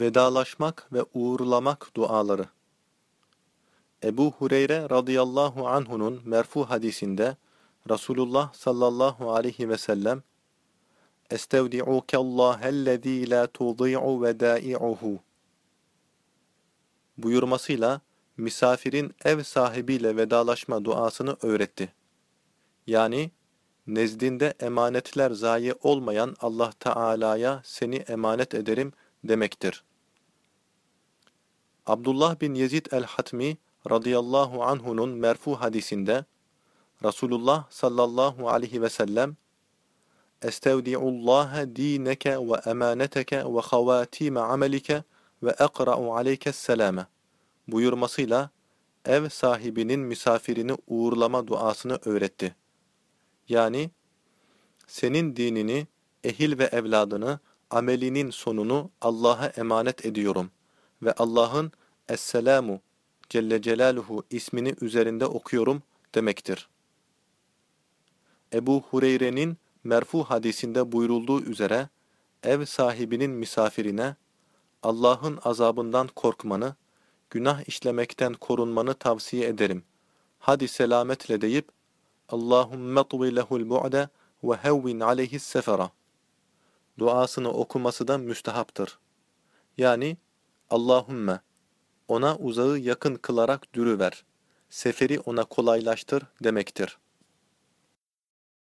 Vedalaşmak ve uğurlamak duaları. Ebu Hureyre radıyallahu anhunun merfu hadisinde Resulullah sallallahu aleyhi ve sellem Estevdi'ukallâhellezî lâ tudi'u vedâi'uhu buyurmasıyla misafirin ev sahibiyle vedalaşma duasını öğretti. Yani nezdinde emanetler zayi olmayan Allah Teala'ya seni emanet ederim demektir. Abdullah bin Yezid el-Hatmi radıyallahu anhunun merfu hadisinde Resulullah sallallahu aleyhi ve sellem Estevdi'ullaha dineke ve emaneteke ve havatime amelike ve ekra'u aleykes selame buyurmasıyla ev sahibinin misafirini uğurlama duasını öğretti. Yani senin dinini, ehil ve evladını, amelinin sonunu Allah'a emanet ediyorum ve Allah'ın Esselamu Celle Celaluhu ismini üzerinde okuyorum demektir. Ebu Hureyre'nin merfu hadisinde buyurulduğu üzere ev sahibinin misafirine Allah'ın azabından korkmanı, günah işlemekten korunmanı tavsiye ederim. Hadi selametle deyip Allahümme tuvi lehul bu'de ve hevvin aleyhis sefera duasını okuması da müstehaptır. Yani Allahümme ona uzağı yakın kılarak dürüver, seferi ona kolaylaştır demektir.